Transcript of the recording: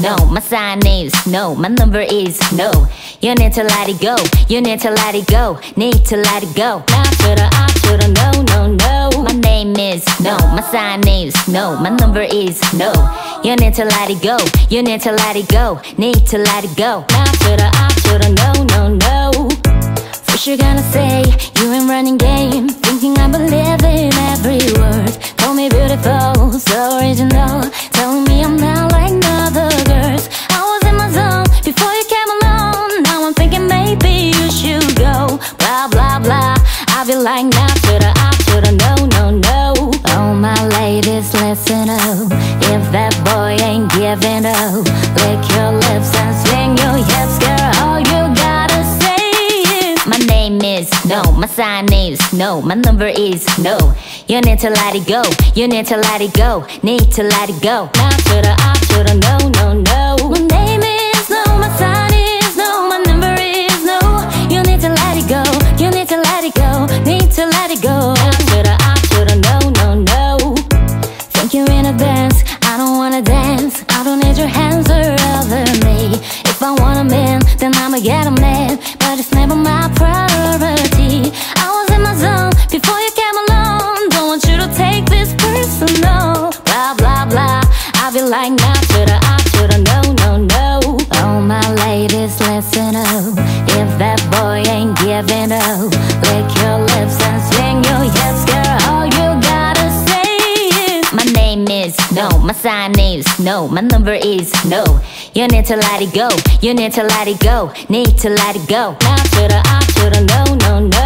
no, my sign is no, my number is no. You need to let it go, you need to let it go, need to let it go. To the I the no, no, no. My name is no, my sign is no, my number is no. You need to let it go, you need to let it go, need to let it go. To the I the no, no, no. First you're gonna say you ain't running game, thinking I believe in every word. Call me beautiful, so original, telling me I'm not I be like now the I the no no no. Oh my ladies, listen up. If that boy ain't giving up, lick your lips and swing your hips, girl. All you gotta say is my name is no, my sign is no, my number is no. You need to let it go, you need to let it go, need to let it go. Now the I the no no no. But it's never my priority. I was in my zone before you came along. Don't want you to take this personal. Blah blah blah. I like the I the no no no. Oh my ladies, listen up. My sign is no, my number is no. You need to let it go, you need to let it go, need to let it go. Now the I the no no no.